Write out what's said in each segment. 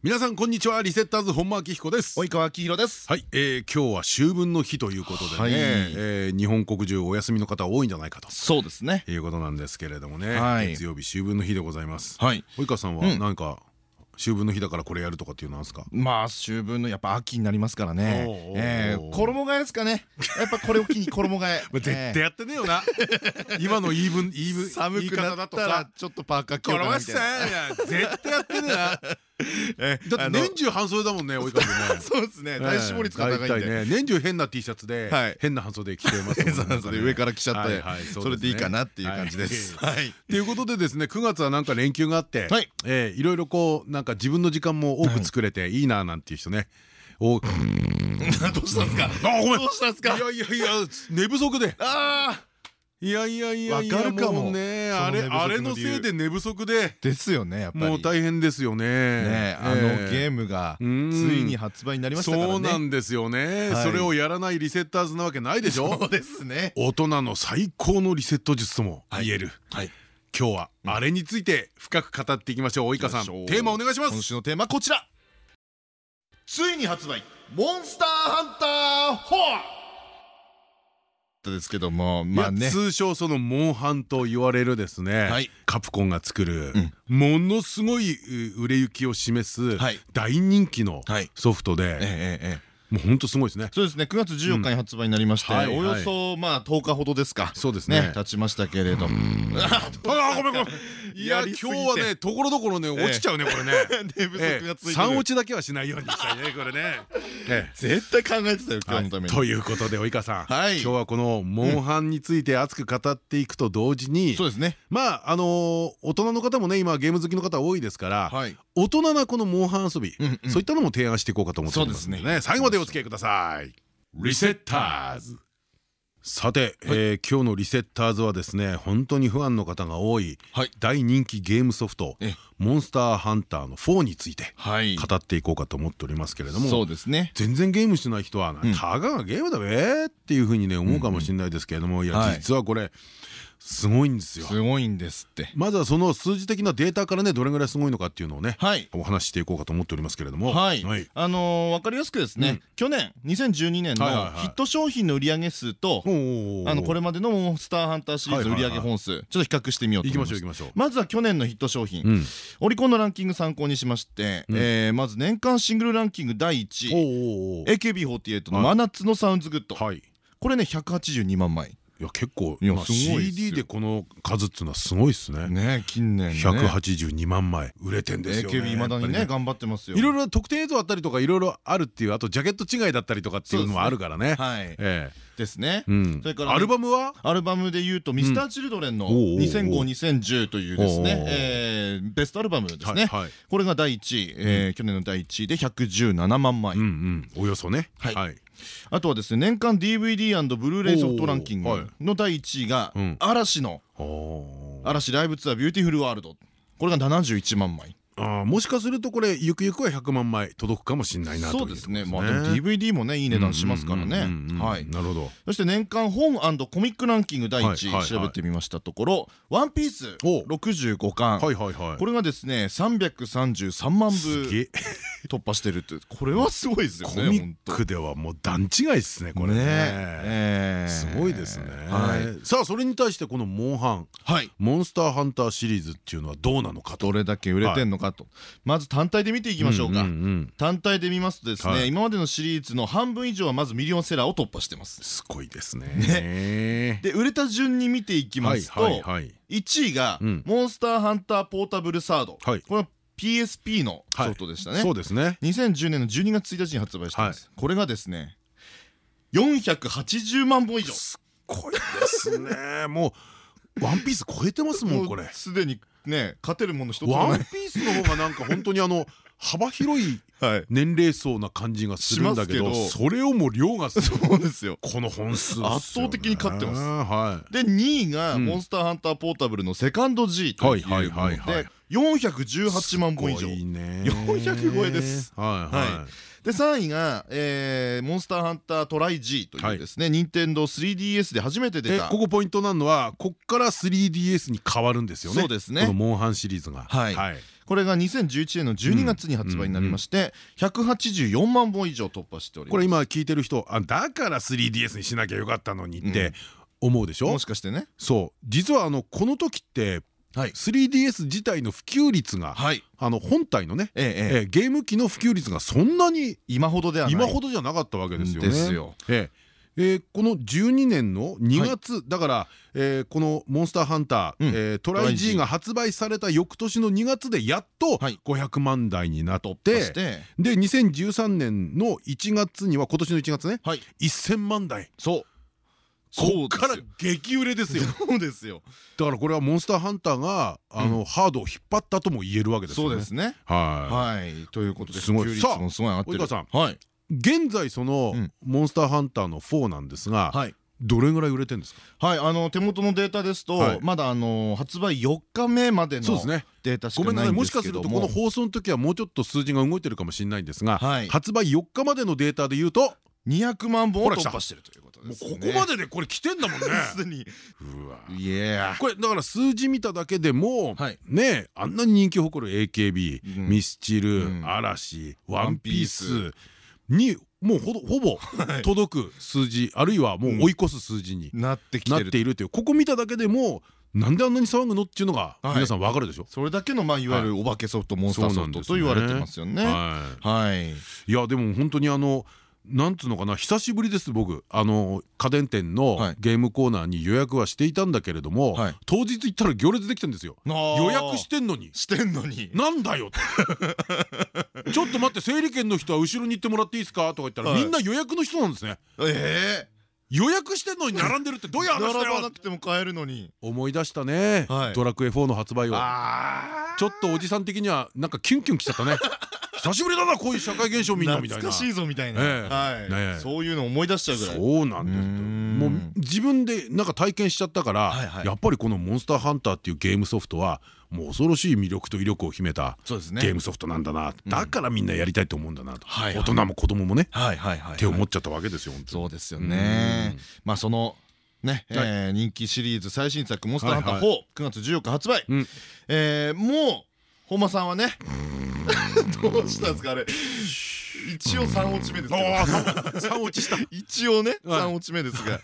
皆さんこんにちは。リセッターズ本間明彦です。及川明宏です。はい、えー、今日は秋分の日ということでね、はい、えー、日本国中お休みの方多いんじゃないかと。そうですね。いうことなんですけれどもね、はい、月曜日秋分の日でございます。はい。及川さんは何か、秋分の日だからこれやるとかっていうのはですか？まあ秋分のやっぱ秋になりますからね。え衣替えですかね。やっぱこれを機に衣替え。絶対やってねえよな。今の言い分言い分寒くなったらちょっとパーカー着ようかなみたいな。絶対やってねえな だって年中半袖だもんね及川君ね。そうですね。体脂肪率が高いんで。年中変な T シャツで変な半袖着てます 上から着ちゃってそれでいいかなっていう感じです。とい。うことでですね9月はなんか連休があってい。ろいろこうなんか自分の時間も多く作れてい。いななんていう人ね。お どうしたんですか？あごめん。どうしたんですか？いやいやいや寝不足で。ああいやいやいやいやもうねあれあれのせいで寝不足で。ですよねやっぱり。もう大変ですよね。ねあのゲームがついに発売になりましたからね。そうなんですよね。それをやらないリセッターズなわけないでしょ？そうですね。大人の最高のリセット術とも言える。今日はあれについて深く語っていきましょう及川さん。テーマお願いします。今週のテーマこちら。ついに発売。モンスターハンター4ですけどもまあね。通称そのモンハンと言われるですねカプコンが作るものすごい売れ行きを示す大人気のソフトでもう本当すごいですね。そうですね。9月14日に発売になりまして、およそまあ10日ほどですか。そうですね。経ちましたけれども。あ、ごめんごめん。いや今日はねところどころね落ちちゃうねこれね。寝不足がついて三落ちだけはしないようにしたいねこれね。絶対考えてたよ今日のために。ということで及川さん、今日はこのモンハンについて熱く語っていくと同時に、そうですね。まああの大人の方もね今ゲーム好きの方多いですから、大人なこのモンハン遊び、そういったのも提案していこうかと思ってますね。最後までお付き合いください。リセッターズ。さて、えー、今日のリセッターズはですね本当にファンの方が多い、大人気ゲームソフト「モンスターハンター」の4について語っていこうかと思っておりますけれどもそうですね。全然ゲームしてない人は「たかがゲームだべ」っていうふうにね思うかもしれないですけれどもいや実はこれすごいんですよ。すごいんですって。まずはその数字的なデータからねどれぐらいすごいのかっていうのをねお話ししていこうかと思っておりますけれども。はい。あの分かりやすくですね。去年2012年のヒット商品の売上数とあのこれまでのモンスターハンターシリーズ売上本数ちょっと比較してみようと思います。まずは去年のヒット商品。オリコンのランキング参考にしましてまず年間シングルランキング第1位。AKB48 の「真夏のサウンズグッド」これね182万枚いや結構 CD でこの数っていうのはすごいですね。ね近年182万枚売れてんですよね。AKB まだにね頑張ってますよ。いろいろ特典映像あったりとかいろいろあるっていうあとジャケット違いだったりとかっていうのもあるからね。はい。ですね。それからアルバムは？アルバムでいうと Mr.Children の2005-2010というですねベストアルバムですね。これが第1位去年の第1位で117万枚。およそね。はい。あとはですね年間 DVD& ブルーレイソフトランキングの第1位が嵐の嵐ライブツアー Beautiful World これが71万枚。あもしかするとこれゆくゆくは100万枚届くかもしれないなそうですね。まあでも DVD もねいい値段しますからね。はい。なるほど。そして年間本コミックランキング第1位調べてみましたところ「ワンピース65巻。これがですね333万部突破してるってこれはすごいですよねコミックではもう段違いですねこれね。すごいですね。さあそれに対してこのモンハンモンスターハンターシリーズっていうのはどうなのかどれだけ売れてんのかと。まず単体で見ていきましょうか。単体で見ますとですね今までのシリーズの半分以上はまずミリオンセラーを突破してます。すごいですね。で売れた順に見ていきますと1位が「モンスターハンターポータブルサード」これは PSP のソフトでしたね。そうですね。2010年の12月1日に発売してます。これがですね480万本以上。すごいですね。もうワンピース超えてますもんこれ。すでにね勝てるもの一つワンピースの方がなんか本当にあの幅広い年齢層な感じがするんだけどそれをも量がそうですよ。この本数圧倒的に勝ってます。で2位が「モンスターハンターポータブル」のセカンド G というので418万本以上。400超えです。はいで3位が、えー、モンスターハンタートライ G というですね、任天堂 3DS で初めて出た。ここポイントなのはこっから 3DS に変わるんですよね。そうですね。このモンハンシリーズが。はい、はい。これが2011年の12月に発売になりまして184万本以上突破しております。これ今聞いてる人あだから 3DS にしなきゃよかったのにって思うでしょ？もしかしてね。そう。実はあのこの時ってはい、3DS 自体の普及率が、はい、あの本体のね、えええゲーム機の普及率がそんなに今ほどでは今ほどじゃなかったわけですよね。ですよ。ええ。えー、この12年の2月、はい、だから、えー、この「モンスターハンター」うん、えー、トライ G が発売された翌年の2月でやっと500万台になって、はい、で2013年の1月には今年の1月ね、はい、1000万台。そうこっから激売れですよ。そうですよ。だからこれはモンスターハンターがあのハードを引っ張ったとも言えるわけですよね。そうですね。はい。ということですごい。さあ、及川さん。はい。現在そのモンスターハンターの4なんですが、どれぐらい売れてんですか？はい、あの手元のデータですと、まだあの発売4日目までのデータしかないんですけども、ごめんなさい、もしかするとこの放送の時はもうちょっと数字が動いてるかもしれないんですが、発売4日までのデータでいうと200万本を突破してるということです、ね、もうここまででこれ来てんだもんね。すでに。うわ。いや。これだから数字見ただけでも、はい、ねあんなに人気を誇る AKB、うん、ミスチル、うん、嵐ワンピース。にもうほほぼ届く数字あるいはもう追い越す数字になっているという。ここ見ただけでもなんであんなに騒ぐのっていうのが皆さんわかるでしょ？それだけのまあいわゆるお化けソフトモンスターソフトと言われてますよね。はい。いやでも本当にあのなんつうのかな久しぶりです僕。あの家電店のゲームコーナーに予約はしていたんだけれども、はい、当日行ったら行列できてんですよ。予約してんのに。してんのに。なんだよ ちょっと待って整理券の人は後ろに行ってもらっていいですか？とか言ったら、みんな予約の人なんですね。ええ予約してんのに並んでるってどういう話だよ並ばなくても買えるのに。思い出したね。ドラクエ4の発売を。ちょっとおじさん的にはなんかキュンキュンきちゃったね久しぶりだなこういう社会現象みんなみたいな。懐かしいぞみたいな。そういうの思い出しちゃうぐらい。そうなんですもう自分でなんか体験しちゃったからやっぱりこの「モンスターハンター」っていうゲームソフトはもう恐ろしい魅力と威力を秘めたゲームソフトなんだな。だからみんなやりたいと思うんだなと。大人も子供もね。手を持っちゃったわけですよそうですよね。まあそのね、え人気シリーズ最新作「モンスターハンター4」9月14日発売、えもう本間さんはね。どうしたんですかあれ。一応3落ち目ですけど。3落ちした。一応ね3落ち目ですが。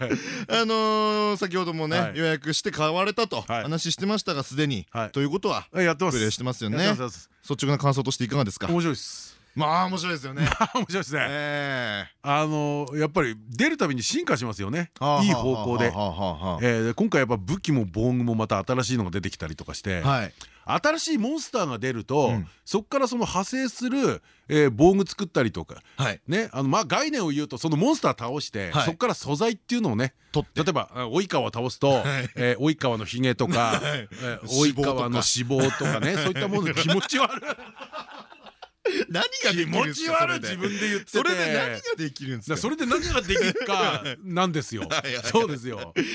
あの先ほどもね予約して買われたと話してましたがすでに。ということはやってます。プレイしてますよね。率直な感想としていかがですか？面白いです。まあ面白いですよね。面白いですね。あのやっぱり出るたびに進化しますよね。いい方向で。今回やっぱ武器も防具もまた新しいのが出てきたりとかして。新しいモンスターが出ると、そこからその派生する、え防具作ったりとか、ねあのまあ概念を言うとそのモンスター倒して、そこから素材っていうのをね例えば及川を倒すと、え及川のひげとか、及川の脂肪とかねそういったもの気持ち悪い。何ができるんですか自分で言ってそれで何ができるんですか？それで何ができるか なんですよ。そうですよ。で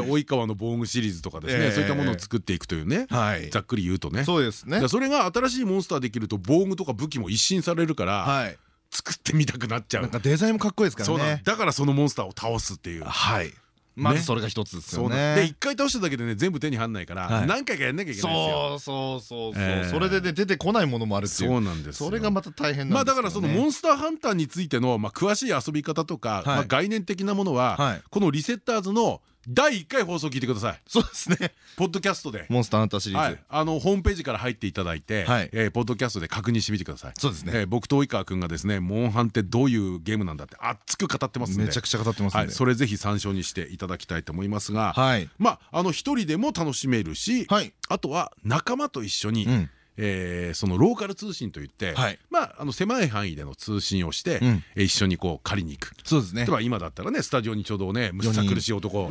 及川の防具シリーズとかですねそういったものを作っていくというね。ざっくり言うとね。そうですね。それが新しいモンスターできると防具とか武器も一新されるから作ってみたくなっちゃう。なんかデザインもかっこいいですからね。だからそのモンスターを倒すっていう。はいまずそれが一つですよね。で一回倒しただけでね全部手に入んないから何回かやんなきゃいけないんですよ。そうそうそうそう。それでね出てこないものもあるっていう。そうなんです。それがまた大変まあだからそのモンスターハンターについてのまあ詳しい遊び方とかまあ概念的なものはこのリセッターズの第1回放送聞いてください。そうですね。ポッドキャストで。モンスターハンターシリーズ。あのホームページから入っていただいてポッドキャストで確認してみてください。そうですね。僕と及川君がですねモンハンってどういうゲームなんだって熱く語ってますんで。めちゃくちゃ語ってますそれぜひ参照にしていただきたいと思いますがまああの一人でも楽しめるしあとは仲間と一緒にえそのローカル通信といってまああの狭い範囲での通信をして一緒にこう借りに行く。そうですね。例えば今だったらねスタジオにちょうどねむさ苦しい男。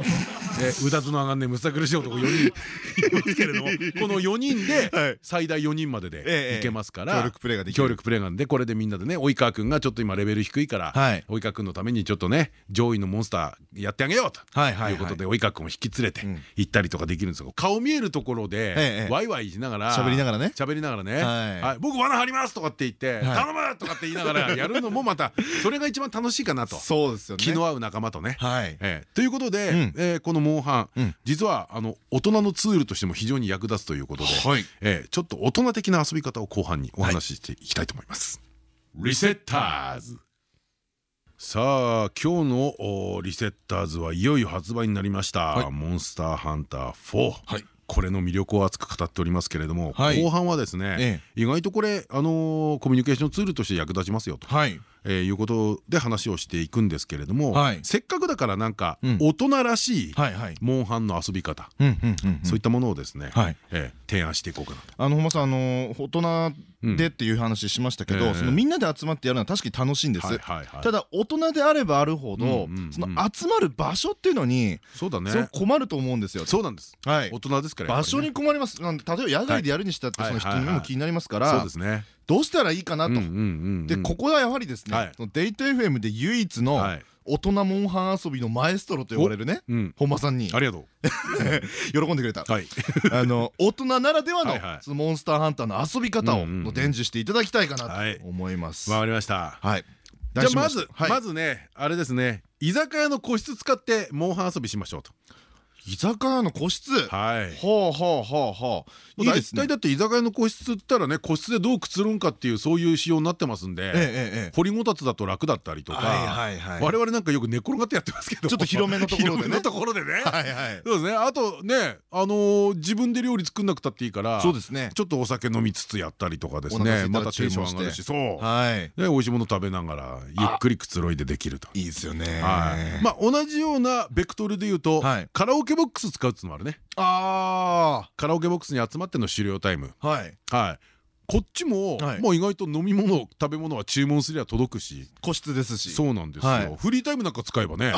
うだつの上がんねむさ苦しい男4人。いますけれども この4人で最大4人まででいけますから協力プレーができる。協力プレーがでこれでみんなでね及川君がちょっと今レベル低いから及川君のためにちょっとね上位のモンスターやってあげようということで及川君を引き連れて行ったりとかできるんですよ。顔見えるところでワイワイしながら喋りながらね。喋りながらね「はい。僕罠張ります」とかって言って「頼む!」とかって言いながらやるのもまたそれが一番楽しいかなと。そうですよね。気の合う仲間とね。ということでこのモンハン実はあの大人のツールとしても非常に役立つということでちょっと大人的な遊び方を後半にお話ししていきたいと思います。リセッターズ。さあ今日のリセッターズはいよいよ発売になりました「モンスターハンター4」はいこれの魅力を熱く語っておりますけれども、はい、後半はですね、ええ、意外とこれあのー、コミュニケーションツールとして役立ちますよと、はい、えー、いうことで話をしていくんですけれども、はい、せっかくだからなんか大人らしいモンハンの遊び方そういったものをですね、はい、えー、提案していこうかなと。あの本間さんあの大人でっていう話しましたけど、そのみんなで集まってやるのは確かに楽しいんです。ただ大人であればあるほど、その集まる場所っていうのにそうだね困ると思うんですよ。そうなんです。はい。大人ですから場所に困ります。例えば野外でやるにしたってその人にも気になりますから。そうですね。どうしたらいいかなと。でここはやはりですね、デート FM で唯一の大人モンハン遊びのマエストロと呼ばれるね本間さんに。ありがとう。喜んでくれた。あの大人ならではのモンスターハンターの遊び方を伝授していただきたいかなと思います。わかりました。はい。じゃあまずまずねあれですね。居酒屋の個室使ってモンハン遊びしましょうと居酒屋の個室。はい。ほうほうほうほういいですね。だって居酒屋の個室ったらね個室でどうくつるんかっていうそういう仕様になってますんで掘りごたつだと楽だったりとか我々なんかよく寝転がってやってますけど。ちょっと広めのところでね。ところでね。そうですね。あとねあの自分で料理作んなくたっていいからそうですね。ちょっとお酒飲みつつやったりとかですね。またテンション上がるし。そう。はい。美味しいもの食べながらゆっくりくつろいでできると。いいですよね。まあ同じようなベクトルで言うとカラオケケボックス使うっつうのもあるね。ああカラオケボックスに集まっての終了タイム。はい。はい。こっちももう意外と飲み物食べ物は注文すりゃ届くし。個室ですし。そうなんですよ。フリータイムなんか使えばね。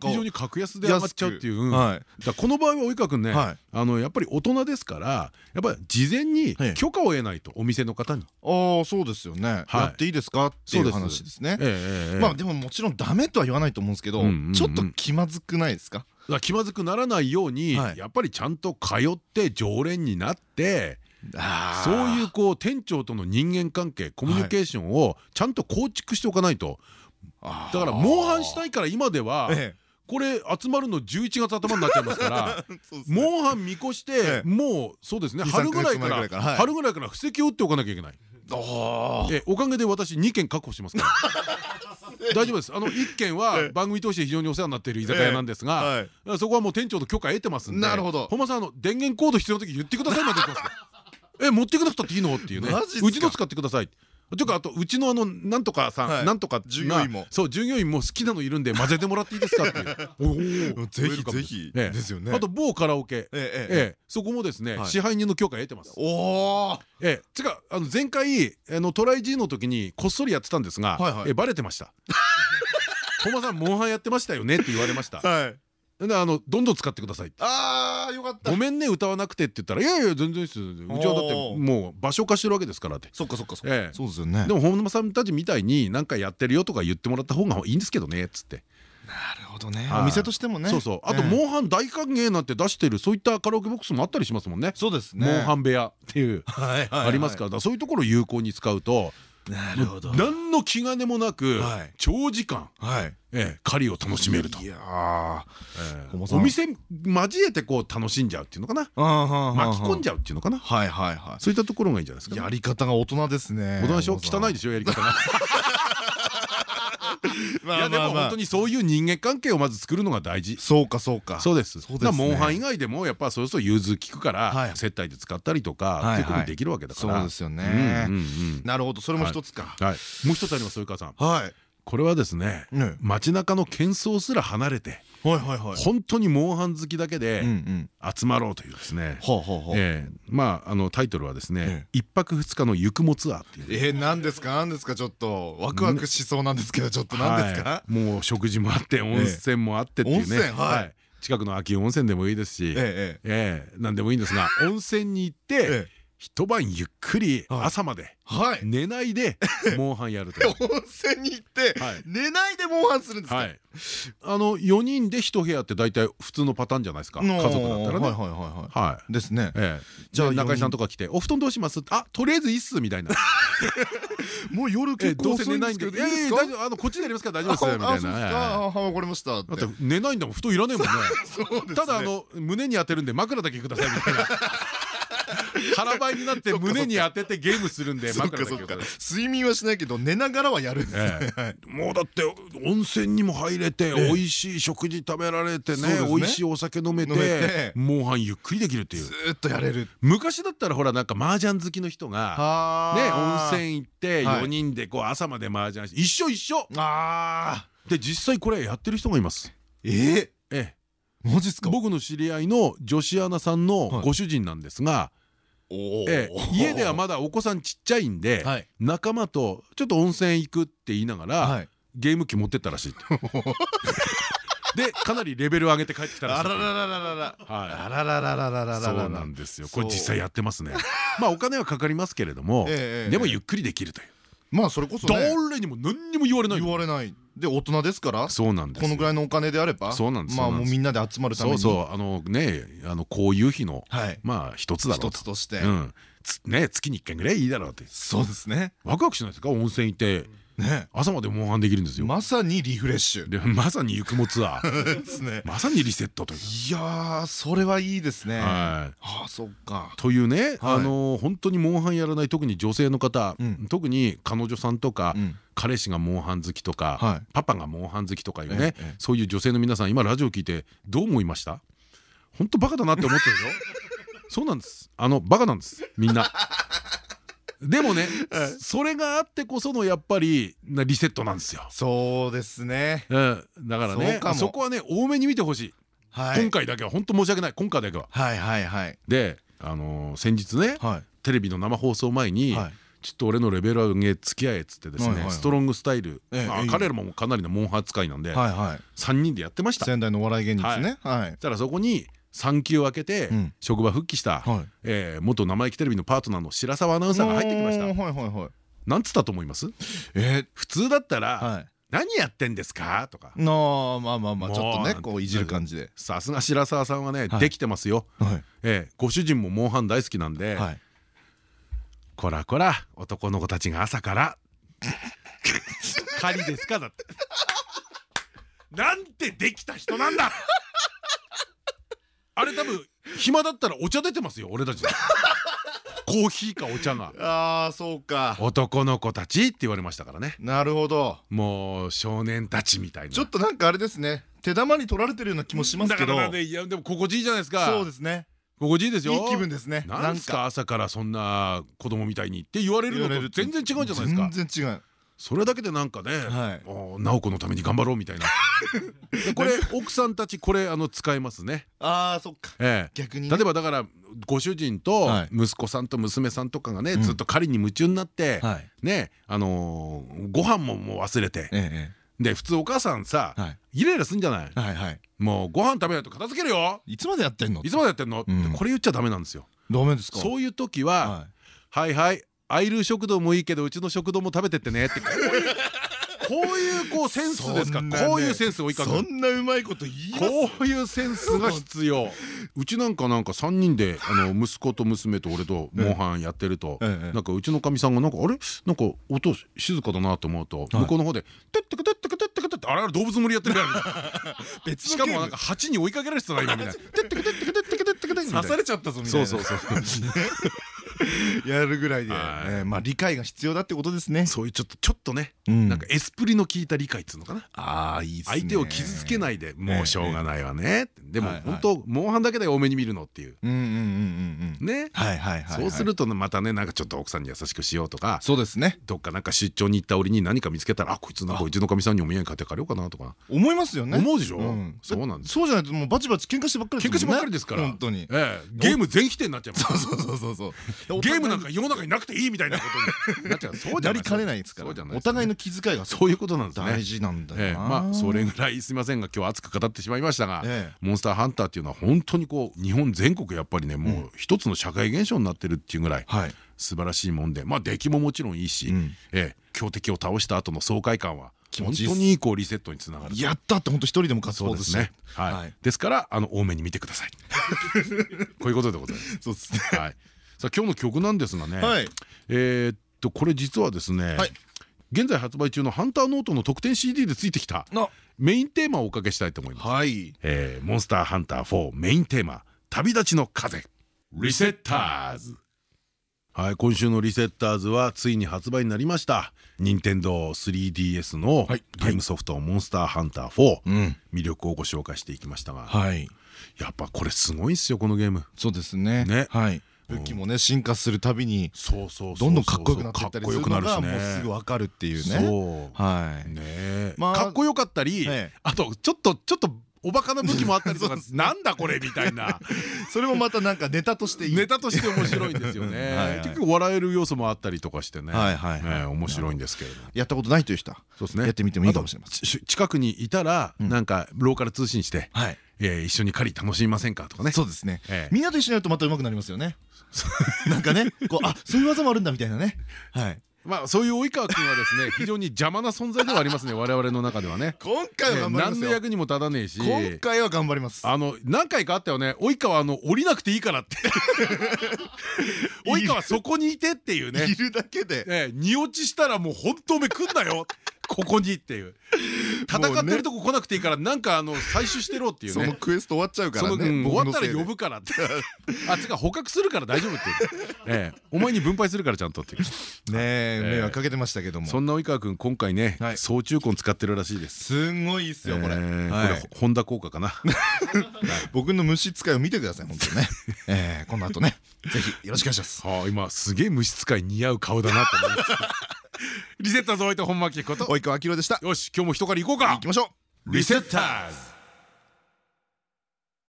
非常に格安で上がっちゃうっていう。この場合は及川君ねあのやっぱり大人ですからやっぱり事前に許可を得ないとお店の方に。ああそうですよね。やっていいですかっていう話ですね。まあでももちろんダメとは言わないと思うんですけどちょっと気まずくないですか？気まずくならないように、はい、やっぱりちゃんと通って常連になってそういうこう店長との人間関係コミュニケーションをちゃんと構築しておかないと、はい、だからモンハンしたいから今では、ええ。これ集まるの11月頭になっちゃいますから モンハン見越してもうそうですね春ぐらいから春ぐらいから布石を打っておかなきゃいけない。えおかげで私2件確保しますから。大丈夫です。あの1件は番組通して非常にお世話になっている居酒屋なんですがそこはもう店長の許可得てますんで。なるほど。本間さんあの電源コード必要な時言ってくださいまで言ってます え持ってくなくたっていいの？っていうね。うちの使ってくださいというかあとうちのあのなんとかさんなんとか従業員も。そう従業員も好きなのいるんで混ぜてもらっていいですかっていう。おぜひぜひ。ですよね。あと某カラオケ。そこもですね支配人の許可得てます。おおえつかあの前回あのトライ G の時にこっそりやってたんですがえバレてました。本間さんモンハンやってましたよねって言われましたであのどんどん使ってくださいああよかった。ごめんね歌わなくてって言ったら「いやいや全然ですうちはだってもう場所化してるわけですから」って。そっかそっかそうですよね。でも本間さんたちみたいに何かやってるよとか言ってもらった方がいいんですけどねっつって。なるほどね。お店としてもね。そうそう。あとモンハン大歓迎なんて出してるそういったカラオケボックスもあったりしますもんね。そうですね。モンハン部屋っていう。ありますからそういうところを有効に使うとなるほど。何の気兼ねもなく長時間狩りを楽しめると。いやお店交えてこう楽しんじゃうっていうのかな？巻き込んじゃうっていうのかな？はいはいはい。そういったところがいいんじゃないですかやり方が大人ですね。大人でしょ？汚いでしょ？やり方が いやでも本当にそういう人間関係をまず作るのが大事。そうかそうか。そうです。モンハン以外でもやっぱそろそろ融通きくから接待で使ったりとかっていうことできるわけだから。そうですよね。なるほど。それも一つか。もう一つあります及川さん。はい。これはですね。街中の喧騒すら離れて本当にモンハン好きだけで集まろうというですね。まああのタイトルはですね一泊二日のゆくもツアーっていう。え何ですか？何ですか？ちょっとワクワクしそうなんですけどちょっと何ですか？もう食事もあって温泉もあってっていうね。はい。近くの秋温泉でもいいですし。ええ何でもいいんですが温泉に行って一晩ゆっくり朝まで寝ないで モンハンやると温泉に行って寝ないでモンハンするんですか？あの4人で一部屋って大体普通のパターンじゃないですか。家族だったらね。はいですね。じゃあ中井さんとか来て「お布団どうします?」あとりあえずいいっすみたいな。もう夜結構遅いんですけど大丈夫あのこっちでやりますから大丈夫ですみたいな。ああわかりましただって寝ないんだもん。布団いらねえもんね。ただあの胸に当てるんで枕だけくださいみたいな腹ばいになって胸に当ててゲームするんで枕だけ睡眠はしないけど寝ながらはやるんですね。もうだって温泉にも入れて美味しい食事食べられてね美味しいお酒飲めてモンハンゆっくりできるっていう。ずっとやれる。昔だったらほらなんか麻雀好きの人がね温泉行って4人でこう朝まで麻雀して一緒一緒。で実際これやってる人がいます。ええ？マジっすか？僕の知り合いの女子アナさんのご主人なんですが、ええ、家ではまだお子さんちっちゃいんで、はい、仲間とちょっと温泉行くって言いながら、はい、ゲーム機持ってったらしい でかなりレベル上げて帰ってきたらしい。あらららららら。はい。あららららららそうなんですよ。これ実際やってますね。まあお金はかかりますけれども、でもゆっくりできるという。まあそれこそ誰にも何にも言われない。言われない。で大人ですからそうなんですこのぐらいのお金であればそうなんですまあもうみんなで集まるために。そうそうあのねあのこういう日のまあ一つだろうと。一つとして。ね月に1回ぐらいいいだろうって。そうですね。ワクワクしないですか？温泉行ってね、朝までモンハンできるんですよ。まさにリフレッシュ。でまさにゆくもツアー。まさにリセットという。いやそれはいいですね。はい。あそっか。というねあの本当にモンハンやらない特に女性の方特に彼女さんとか彼氏がモンハン好きとかパパがモンハン好きとかいうねそういう女性の皆さん今ラジオ聞いてどう思いました？本当バカだなって思ってるでしょ？そうなんです。あのバカなんですみんなでもね それがあってこそのやっぱりリセットなんですよ。そうですね。だからねそこはね多めに見てほしい。今回だけは本当申し訳ない。今回だけは。はいはいはい。であの先日ねテレビの生放送前にちょっと俺のレベル上げ付き合えっつってですねストロングスタイル彼らもかなりのモンハン使いなんで3人でやってました。仙台のお笑い芸人ですね。はい。たらそこに産休を明けて職場復帰した元生意気テレビのパートナーの白沢アナウンサーが入ってきました。なんつったと思います？普通だったら何やってんですか？とか。まあまあまあちょっとねこういじる感じで。さすが白沢さんはねできてますよ。ご主人もモンハン大好きなんでこらこら男の子たちが朝から「狩りですか?」だって。なんてできた人なんだあれ多分暇だったらお茶出てますよ俺たち コーヒーかお茶が。ああそうか。男の子たちって言われましたからね。なるほど。もう少年たちみたいな。ちょっとなんかあれですね。手玉に取られてるような気もしますけど。だからねいやでも心地いいじゃないですか。そうですね。心地いいですよ。いい気分ですね。なんすか。朝からそんな子供みたいにって言われるのと。全然違うんじゃないですか。全然違うそれだけでなんかね直子のために頑張ろうみたいな。これ奥さんたちこれあの使えますね。ああそっか。逆に例えばだからご主人と息子さんと娘さんとかがねずっと狩りに夢中になってねあのご飯ももう忘れて。で普通お母さんさイライラすんじゃない？もうご飯食べないと片付けるよ。いつまでやってんの？いつまでやってんの？これ言っちゃダメなんですよ。ダメですか？そういう時ははいはいアイル食堂もいいけどうちの食堂も食べてってね。ってこういうこうセンスですか？こういうセンスをいかそんなうまいこと言いこういうセンスが必要。うちなんかなんか3人であの息子と娘と俺とモンハンやってるとなんかうちのかみさんがなんかあれ？なんか音静かだなと思うと向こうの方で「テッテクテッテクテッテクテッテあれ動物森やってるやん」別しかもなんか蜂に追いかけられてたな今みたいな「テッテクテッテクテッテクテッテクテッ」刺されちゃったぞみたいなそうそうそう やるぐらいでまあ理解が必要だってことですね。そういうちょっとちょっとねなんかエスプリの効いた理解っつうのかな。ああいい相手を傷つけないでもうしょうがないわねでも本当モンハンだけで多めに見るのっていうね。そうするとまたねなんかちょっと奥さんに優しくしようとかそうですね。どっかなんか出張に行った折に何か見つけたらあこいつなんかうちのかみさんにお土産買って借りようかなとか思いますよね。思うでしょ？そうなんですそうじゃないともうバチバチ喧嘩してばっかり喧嘩してばっかりですから。本当にゲーム全否定になっちゃうそうそうそうそうそう。ゲームなんか世の中になくていいみたいなことになっちゃうそうじゃなりかね。ないですからお互いの気遣いがそういうことなんですね。大事なんだよまあそれぐらいすみませんが今日熱く語ってしまいましたがモンスターハンターっていうのは本当にこう日本全国やっぱりねもう一つの社会現象になってるっていうぐらい素晴らしいもんでまあ出来ももちろんいいし強敵を倒した後の爽快感は本当にこうリセットにつながるやったって本当一人でも勝つそうですね。はい。ですからあの多めに見てください。こういうことでございます。そうですね。はい。さあ今日の曲なんですがねえっとこれ実はですね現在発売中のハンターノートの特典 CD でついてきたメインテーマをおかけしたいと思います。はい。モンスターハンター4メインテーマ旅立ちの風リセッターズ。はい今週のリセッターズはついに発売になりました。任天堂 3DS のゲームソフトモンスターハンター4魅力をご紹介していきましたが。やっぱこれすごいっすよこのゲーム。そうですね。ね。はい。武器もね進化するたびにどんどんかっこよくなっていったりするのがもうすぐわかるっていうね。はい。ね。かっこよかったりあとちょっとちょっとおバカな武器もあったりとか なんだこれみたいな。それもまたなんかネタとしてネタとして面白いんですよね。結構笑える要素もあったりとかしてね。面白いんですけれどやったことないという人はそうですね。やってみてもいいかもしれません。近くにいたらなんかローカル通信して一緒に狩り楽しみませんかとかね。そうですね。みんなと一緒にやるとまた上手くなりますよね。なんかねこうあそういう技もあるんだみたいなね。はいまあそういう及川君はですね 非常に邪魔な存在ではありますね我々の中ではね。今回は頑張ります何の役にも立たねえし。今回は頑張ります。あの何回かあったよね。及川あの降りなくていいからって。及川そこにいてっていうね。いるだけで。荷落ちしたらもう本当めくんなよここにっていう。戦ってるとこ来なくていいからなんかあの採取してろっていうね。そのクエスト終わっちゃうからね終わったら呼ぶから。ってあつか捕獲するから大丈夫っていう。お前に分配するからちゃんとっていう。ねえ迷惑かけてましたけども。そんな及川君今回ね総中根使ってるらしいです。すんごいっすよこれ。これホンダ効果かな。僕の虫使いを見てください本当ね。えこの後ね。ぜひよろしくお願いします。今すげえ虫使い似合う顔だなと思います。リセッターズおいて本間明子と。及川明でした。よし今日も一狩り行こうか。行きましょう。リセッターズ